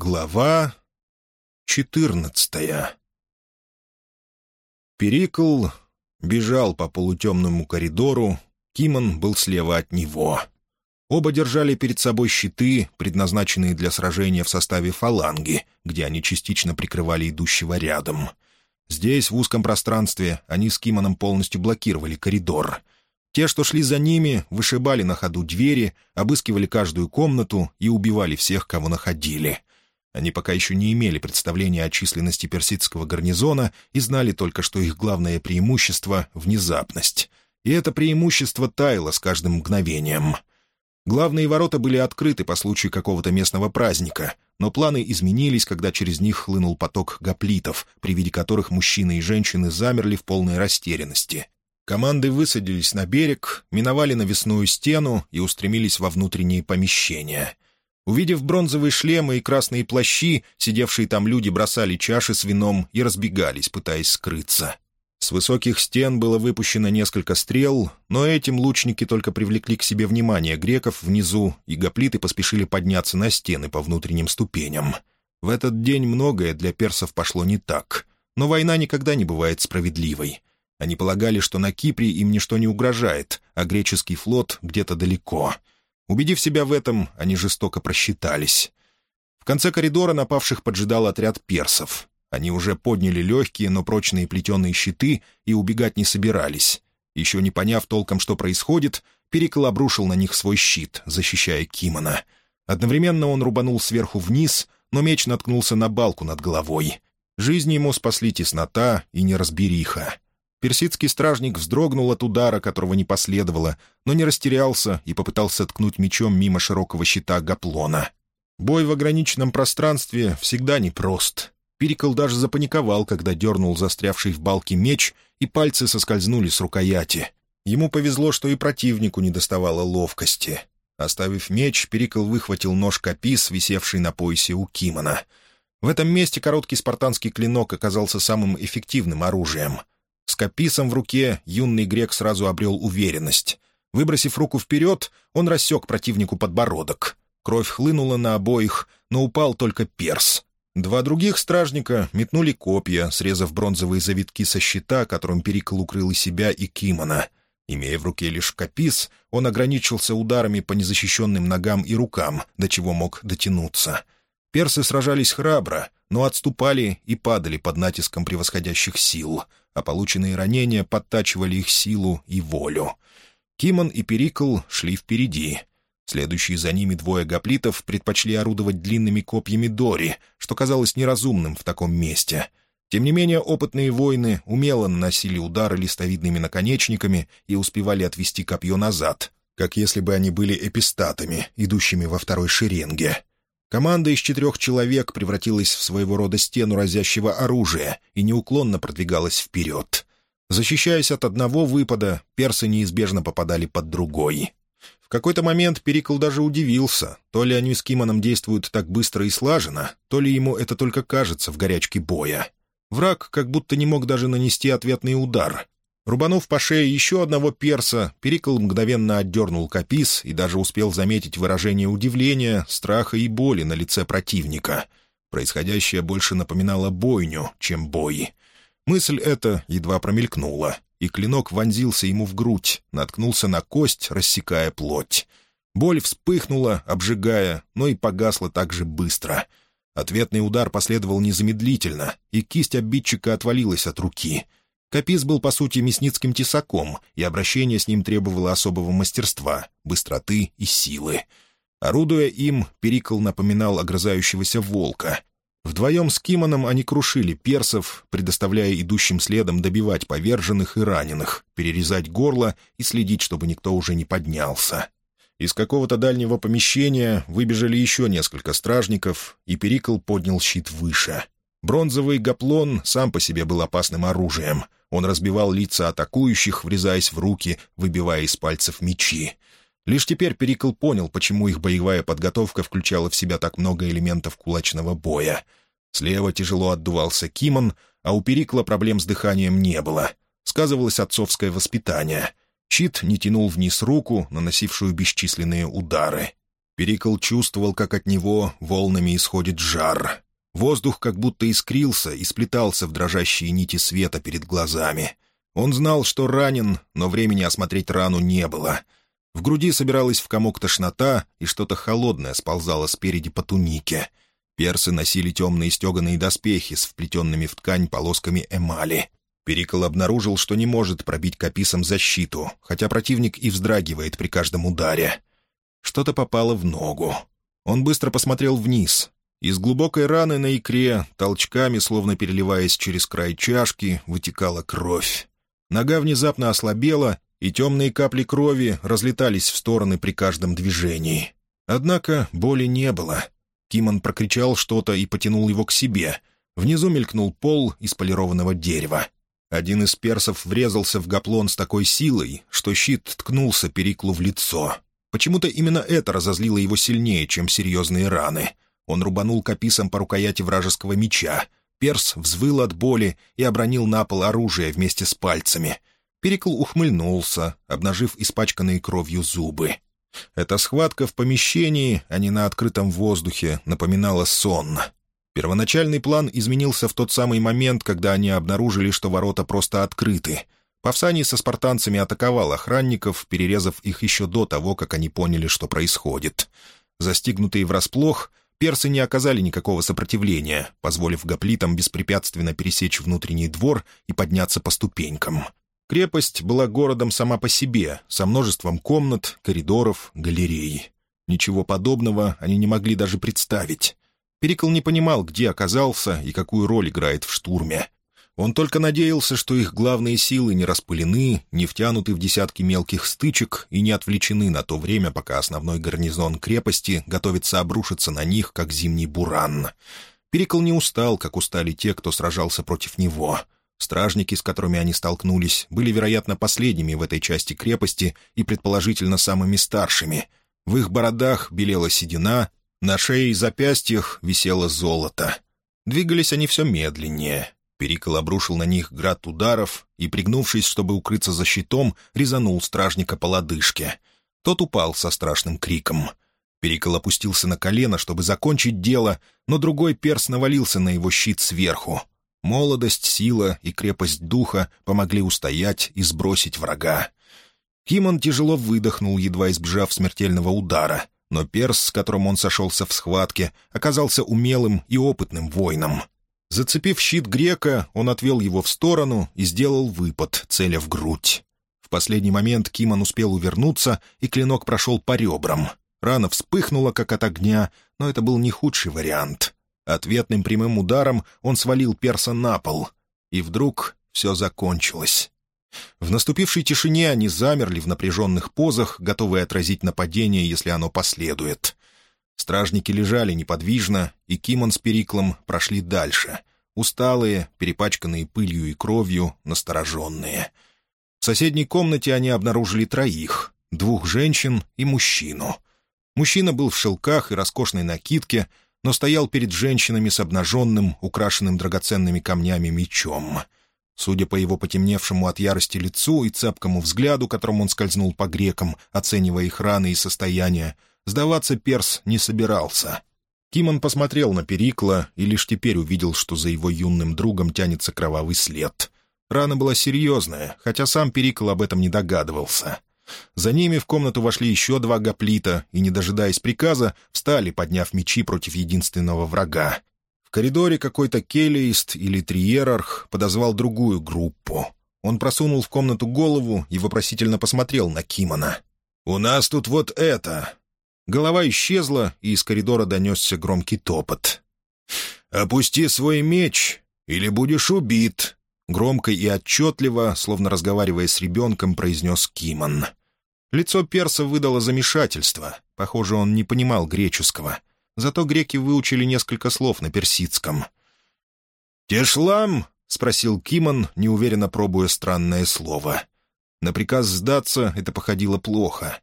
Глава четырнадцатая Перикл бежал по полутемному коридору, Кимон был слева от него. Оба держали перед собой щиты, предназначенные для сражения в составе фаланги, где они частично прикрывали идущего рядом. Здесь, в узком пространстве, они с Кимоном полностью блокировали коридор. Те, что шли за ними, вышибали на ходу двери, обыскивали каждую комнату и убивали всех, кого находили — они пока еще не имели представления о численности персидского гарнизона и знали только, что их главное преимущество — внезапность. И это преимущество таяло с каждым мгновением. Главные ворота были открыты по случаю какого-то местного праздника, но планы изменились, когда через них хлынул поток гоплитов, при виде которых мужчины и женщины замерли в полной растерянности. Команды высадились на берег, миновали навесную стену и устремились во внутренние помещения — Увидев бронзовые шлемы и красные плащи, сидевшие там люди бросали чаши с вином и разбегались, пытаясь скрыться. С высоких стен было выпущено несколько стрел, но этим лучники только привлекли к себе внимание греков внизу, и гоплиты поспешили подняться на стены по внутренним ступеням. В этот день многое для персов пошло не так. Но война никогда не бывает справедливой. Они полагали, что на Кипре им ничто не угрожает, а греческий флот где-то далеко — Убедив себя в этом, они жестоко просчитались. В конце коридора напавших поджидал отряд персов. Они уже подняли легкие, но прочные плетеные щиты и убегать не собирались. Еще не поняв толком, что происходит, Перикл обрушил на них свой щит, защищая Кимона. Одновременно он рубанул сверху вниз, но меч наткнулся на балку над головой. Жизнь ему спасли теснота и неразбериха. Персидский стражник вздрогнул от удара, которого не последовало, но не растерялся и попытался ткнуть мечом мимо широкого щита Гаплона. Бой в ограниченном пространстве всегда непрост. Перикл даже запаниковал, когда дернул застрявший в балке меч, и пальцы соскользнули с рукояти. Ему повезло, что и противнику не доставало ловкости. Оставив меч, Перикл выхватил нож капис, висевший на поясе у Кимона. В этом месте короткий спартанский клинок оказался самым эффективным оружием — с каписом в руке юный грек сразу обрел уверенность. Выбросив руку вперед, он рассек противнику подбородок. Кровь хлынула на обоих, но упал только перс. Два других стражника метнули копья, срезав бронзовые завитки со щита, которым Перикл укрыл и себя, и Кимона. Имея в руке лишь капис, он ограничился ударами по незащищенным ногам и рукам, до чего мог дотянуться. Персы сражались храбро, но отступали и падали под натиском превосходящих сил — а полученные ранения подтачивали их силу и волю. Кимон и Перикл шли впереди. Следующие за ними двое гоплитов предпочли орудовать длинными копьями Дори, что казалось неразумным в таком месте. Тем не менее, опытные воины умело наносили удары листовидными наконечниками и успевали отвести копье назад, как если бы они были эпистатами, идущими во второй шеренге. Команда из четырех человек превратилась в своего рода стену разящего оружия и неуклонно продвигалась вперед. Защищаясь от одного выпада, персы неизбежно попадали под другой. В какой-то момент Перикл даже удивился, то ли они с Кимоном действуют так быстро и слаженно, то ли ему это только кажется в горячке боя. Враг как будто не мог даже нанести ответный удар, Рубанув по шее еще одного перса, Перикл мгновенно отдернул капис и даже успел заметить выражение удивления, страха и боли на лице противника. Происходящее больше напоминало бойню, чем бой. Мысль эта едва промелькнула, и клинок вонзился ему в грудь, наткнулся на кость, рассекая плоть. Боль вспыхнула, обжигая, но и погасла так же быстро. Ответный удар последовал незамедлительно, и кисть обидчика отвалилась от руки — Капис был, по сути, мясницким тесаком, и обращение с ним требовало особого мастерства, быстроты и силы. Орудуя им, Перикл напоминал огрызающегося волка. Вдвоем с Кимоном они крушили персов, предоставляя идущим следом добивать поверженных и раненых, перерезать горло и следить, чтобы никто уже не поднялся. Из какого-то дальнего помещения выбежали еще несколько стражников, и Перикл поднял щит выше. Бронзовый гаплон сам по себе был опасным оружием — он разбивал лица атакующих, врезаясь в руки, выбивая из пальцев мечи. Лишь теперь Перикл понял, почему их боевая подготовка включала в себя так много элементов кулачного боя. Слева тяжело отдувался Кимон, а у Перикла проблем с дыханием не было. Сказывалось отцовское воспитание. Щит не тянул вниз руку, наносившую бесчисленные удары. Перикл чувствовал, как от него волнами исходит жар. Воздух как будто искрился и сплетался в дрожащие нити света перед глазами. Он знал, что ранен, но времени осмотреть рану не было. В груди собиралась в комок тошнота, и что-то холодное сползало спереди по тунике. Персы носили темные стеганые доспехи с вплетенными в ткань полосками эмали. Перикл обнаружил, что не может пробить каписом защиту, хотя противник и вздрагивает при каждом ударе. Что-то попало в ногу. Он быстро посмотрел вниз. Из глубокой раны на икре, толчками, словно переливаясь через край чашки, вытекала кровь. Нога внезапно ослабела, и темные капли крови разлетались в стороны при каждом движении. Однако боли не было — Кимон прокричал что-то и потянул его к себе. Внизу мелькнул пол из полированного дерева. Один из персов врезался в гаплон с такой силой, что щит ткнулся Периклу в лицо. Почему-то именно это разозлило его сильнее, чем серьезные раны. Он рубанул каписом по рукояти вражеского меча. Перс взвыл от боли и обронил на пол оружие вместе с пальцами. Перикл ухмыльнулся, обнажив испачканные кровью зубы. Эта схватка в помещении, а не на открытом воздухе, напоминала сон. Первоначальный план изменился в тот самый момент, когда они обнаружили, что ворота просто открыты. Павсаний со спартанцами атаковал охранников, перерезав их еще до того, как они поняли, что происходит. Застигнутые врасплох, персы не оказали никакого сопротивления, позволив гоплитам беспрепятственно пересечь внутренний двор и подняться по ступенькам. Крепость была городом сама по себе, со множеством комнат, коридоров, галерей. Ничего подобного они не могли даже представить. Перикл не понимал, где оказался и какую роль играет в штурме. Он только надеялся, что их главные силы не распылены, не втянуты в десятки мелких стычек и не отвлечены на то время, пока основной гарнизон крепости готовится обрушиться на них, как зимний буран. Перикл не устал, как устали те, кто сражался против него — Стражники, с которыми они столкнулись, были, вероятно, последними в этой части крепости и, предположительно, самыми старшими. В их бородах белела седина, на шее и запястьях висело золото. Двигались они все медленнее. Перикол обрушил на них град ударов и, пригнувшись, чтобы укрыться за щитом, резанул стражника по лодыжке. Тот упал со страшным криком. Перикол опустился на колено, чтобы закончить дело, но другой перс навалился на его щит сверху. Молодость, сила и крепость духа помогли устоять и сбросить врага. Кимон тяжело выдохнул, едва избежав смертельного удара, но перс, с которым он сошелся в схватке, оказался умелым и опытным воином. Зацепив щит грека, он отвел его в сторону и сделал выпад, целя в грудь. В последний момент Кимон успел увернуться, и клинок прошел по ребрам. Рана вспыхнула, как от огня, но это был не худший вариант. Ответным прямым ударом он свалил перса на пол. И вдруг все закончилось. В наступившей тишине они замерли в напряженных позах, готовые отразить нападение, если оно последует. Стражники лежали неподвижно, и Кимон с Периклом прошли дальше. Усталые, перепачканные пылью и кровью, настороженные. В соседней комнате они обнаружили троих — двух женщин и мужчину. Мужчина был в шелках и роскошной накидке, но стоял перед женщинами с обнаженным, украшенным драгоценными камнями мечом. Судя по его потемневшему от ярости лицу и цепкому взгляду, которым он скользнул по грекам, оценивая их раны и состояние, сдаваться Перс не собирался. Кимон посмотрел на Перикла и лишь теперь увидел, что за его юным другом тянется кровавый след. Рана была серьезная, хотя сам Перикл об этом не догадывался. За ними в комнату вошли еще два гоплита и, не дожидаясь приказа, встали, подняв мечи против единственного врага. В коридоре какой-то келлиист или триерарх подозвал другую группу. Он просунул в комнату голову и вопросительно посмотрел на Кимона. «У нас тут вот это!» Голова исчезла, и из коридора донесся громкий топот. «Опусти свой меч, или будешь убит!» Громко и отчетливо, словно разговаривая с ребенком, произнес Кимон. Лицо перса выдало замешательство. Похоже, он не понимал греческого. Зато греки выучили несколько слов на персидском. «Тешлам?» — спросил Кимон, неуверенно пробуя странное слово. На приказ сдаться это походило плохо.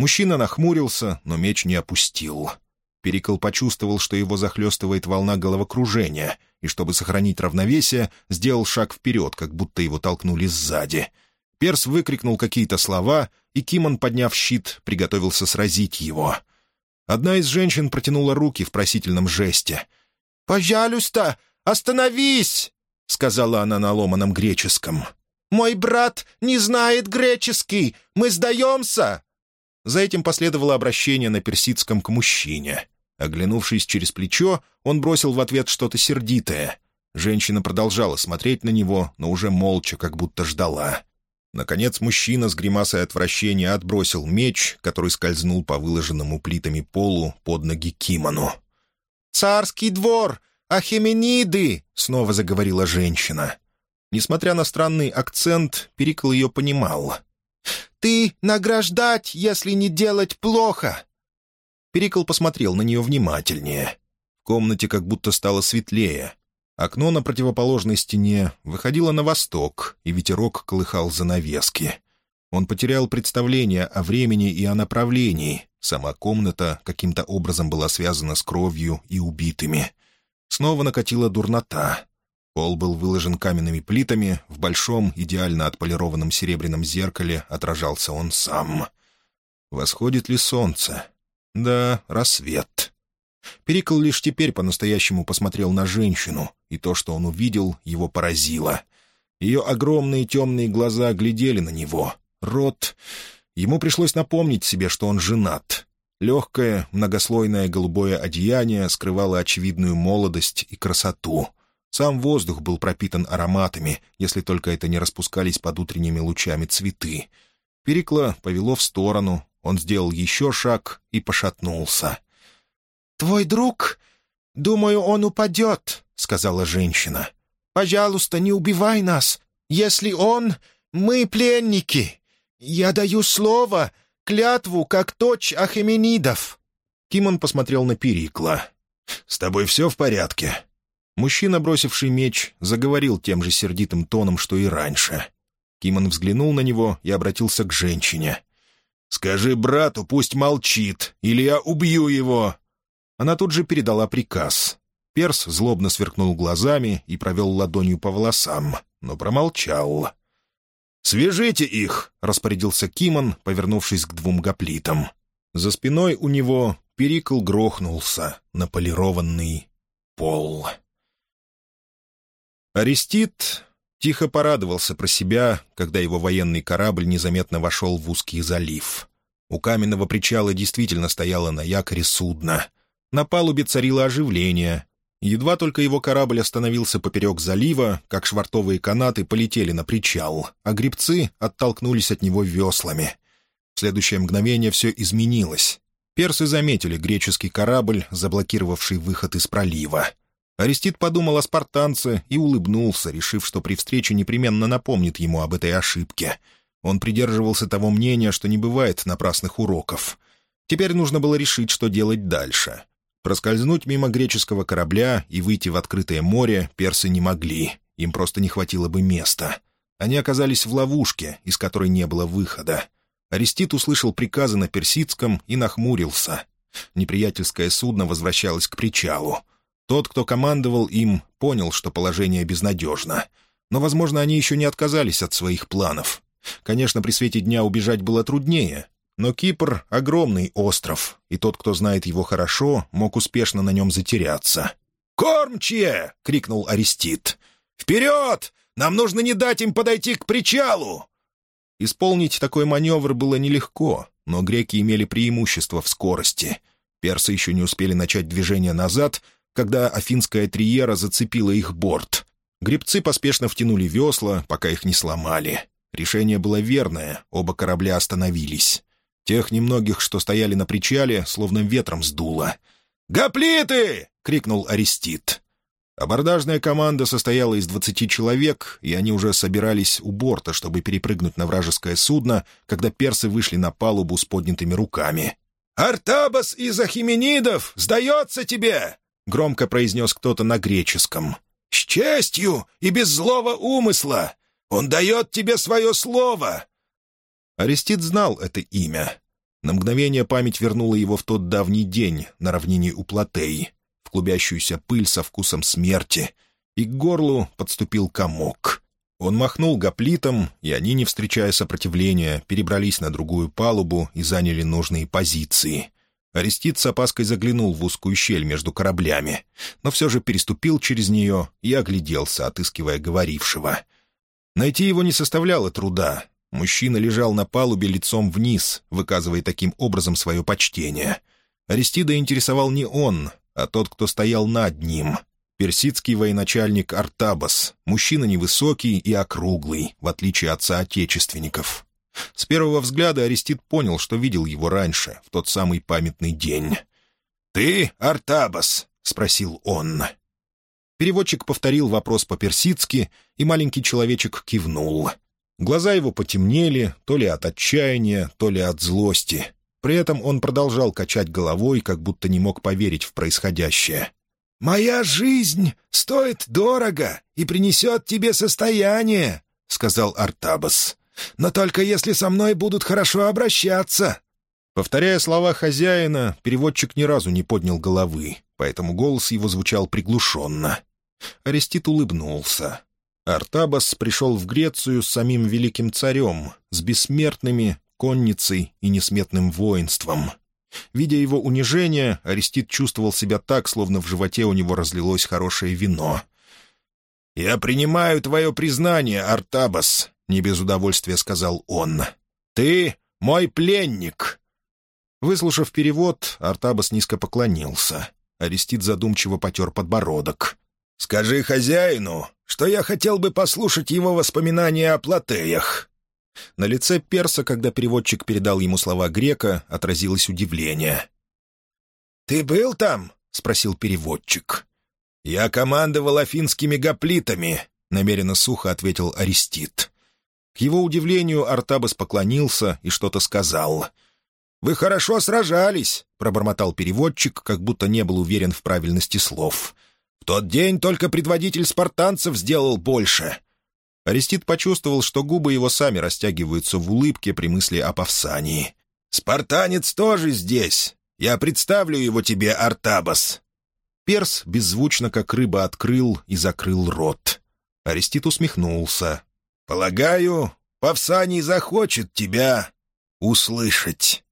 Мужчина нахмурился, но меч не опустил. Перикл почувствовал, что его захлестывает волна головокружения, и, чтобы сохранить равновесие, сделал шаг вперед, как будто его толкнули сзади — Перс выкрикнул какие-то слова, и Кимон, подняв щит, приготовился сразить его. Одна из женщин протянула руки в просительном жесте. «Пожалуйста, остановись!» — сказала она на ломаном греческом. «Мой брат не знает греческий! Мы сдаемся!» За этим последовало обращение на персидском к мужчине. Оглянувшись через плечо, он бросил в ответ что-то сердитое. Женщина продолжала смотреть на него, но уже молча, как будто ждала. Наконец мужчина с гримасой отвращения отбросил меч, который скользнул по выложенному плитами полу под ноги Кимону. «Царский двор! Ахемениды!» — снова заговорила женщина. Несмотря на странный акцент, Перикл ее понимал. «Ты награждать, если не делать плохо!» Перикл посмотрел на нее внимательнее. В комнате как будто стало светлее. Окно на противоположной стене выходило на восток, и ветерок колыхал занавески. Он потерял представление о времени и о направлении. Сама комната каким-то образом была связана с кровью и убитыми. Снова накатила дурнота. Пол был выложен каменными плитами, в большом, идеально отполированном серебряном зеркале отражался он сам. Восходит ли солнце? Да, рассвет. Перикл лишь теперь по-настоящему посмотрел на женщину, и то, что он увидел, его поразило. Ее огромные темные глаза глядели на него. Рот... Ему пришлось напомнить себе, что он женат. Легкое, многослойное голубое одеяние скрывало очевидную молодость и красоту — сам воздух был пропитан ароматами, если только это не распускались под утренними лучами цветы. Перекла повело в сторону, он сделал еще шаг и пошатнулся. «Твой друг? Думаю, он упадет», — сказала женщина. «Пожалуйста, не убивай нас. Если он... Мы пленники. Я даю слово, клятву, как точь Ахеменидов». Кимон посмотрел на Перикла. «С тобой все в порядке?» Мужчина, бросивший меч, заговорил тем же сердитым тоном, что и раньше. Кимон взглянул на него и обратился к женщине. «Скажи брату, пусть молчит, или я убью его!» Она тут же передала приказ. Перс злобно сверкнул глазами и провел ладонью по волосам, но промолчал. «Свяжите их!» — распорядился Кимон, повернувшись к двум гоплитам. За спиной у него перикл грохнулся на полированный пол. Арестит тихо порадовался про себя, когда его военный корабль незаметно вошел в узкий залив. У каменного причала действительно стояло на якоре судно. На палубе царило оживление. Едва только его корабль остановился поперек залива, как швартовые канаты полетели на причал, а грибцы оттолкнулись от него веслами. В следующее мгновение все изменилось. Персы заметили греческий корабль, заблокировавший выход из пролива. Арестит подумал о спартанце и улыбнулся, решив, что при встрече непременно напомнит ему об этой ошибке. Он придерживался того мнения, что не бывает напрасных уроков. Теперь нужно было решить, что делать дальше. Проскользнуть мимо греческого корабля и выйти в открытое море персы не могли, им просто не хватило бы места. Они оказались в ловушке, из которой не было выхода. Арестит услышал приказы на персидском и нахмурился. Неприятельское судно возвращалось к причалу. Тот, кто командовал им, понял, что положение безнадежно. Но, возможно, они еще не отказались от своих планов. Конечно, при свете дня убежать было труднее, но Кипр — огромный остров, и тот, кто знает его хорошо, мог успешно на нем затеряться. «Кормчие!» — крикнул Арестит. «Вперед! Нам нужно не дать им подойти к причалу!» Исполнить такой маневр было нелегко, но греки имели преимущество в скорости. Персы еще не успели начать движение назад, когда афинская триера зацепила их борт. Гребцы поспешно втянули весла, пока их не сломали. Решение было верное, оба корабля остановились. Тех немногих, что стояли на причале, словно ветром сдуло. «Гоплиты!» — крикнул Арестит. Абордажная команда состояла из двадцати человек, и они уже собирались у борта, чтобы перепрыгнуть на вражеское судно, когда персы вышли на палубу с поднятыми руками. «Артабас из Ахименидов сдается тебе! Громко произнес кто-то на греческом. «С честью и без злого умысла! Он дает тебе свое слово!» Арестит знал это имя. На мгновение память вернула его в тот давний день на равнине у Платей, в клубящуюся пыль со вкусом смерти, и к горлу подступил комок. Он махнул гоплитом, и они, не встречая сопротивления, перебрались на другую палубу и заняли нужные позиции. Арестит с опаской заглянул в узкую щель между кораблями, но все же переступил через нее и огляделся, отыскивая говорившего. Найти его не составляло труда. Мужчина лежал на палубе лицом вниз, выказывая таким образом свое почтение. Аристида интересовал не он, а тот, кто стоял над ним. Персидский военачальник Артабас, мужчина невысокий и округлый, в отличие от соотечественников. С первого взгляда Арестит понял, что видел его раньше, в тот самый памятный день. «Ты Артабас?» — спросил он. Переводчик повторил вопрос по-персидски, и маленький человечек кивнул. Глаза его потемнели, то ли от отчаяния, то ли от злости. При этом он продолжал качать головой, как будто не мог поверить в происходящее. «Моя жизнь стоит дорого и принесет тебе состояние», — сказал Артабас но только если со мной будут хорошо обращаться». Повторяя слова хозяина, переводчик ни разу не поднял головы, поэтому голос его звучал приглушенно. Арестит улыбнулся. Артабас пришел в Грецию с самим великим царем, с бессмертными, конницей и несметным воинством. Видя его унижение, Арестит чувствовал себя так, словно в животе у него разлилось хорошее вино. «Я принимаю твое признание, Артабас не без удовольствия сказал он. «Ты мой пленник!» Выслушав перевод, Артабас низко поклонился. Арестит задумчиво потер подбородок. «Скажи хозяину, что я хотел бы послушать его воспоминания о платеях». На лице перса, когда переводчик передал ему слова грека, отразилось удивление. «Ты был там?» — спросил переводчик. «Я командовал афинскими гоплитами», — намеренно сухо ответил Арестит. К его удивлению Артабас поклонился и что-то сказал. «Вы хорошо сражались», — пробормотал переводчик, как будто не был уверен в правильности слов. «В тот день только предводитель спартанцев сделал больше». Арестит почувствовал, что губы его сами растягиваются в улыбке при мысли о Павсании. «Спартанец тоже здесь. Я представлю его тебе, Артабас». Перс беззвучно, как рыба, открыл и закрыл рот. Арестит усмехнулся. Полагаю, Павсаний захочет тебя услышать».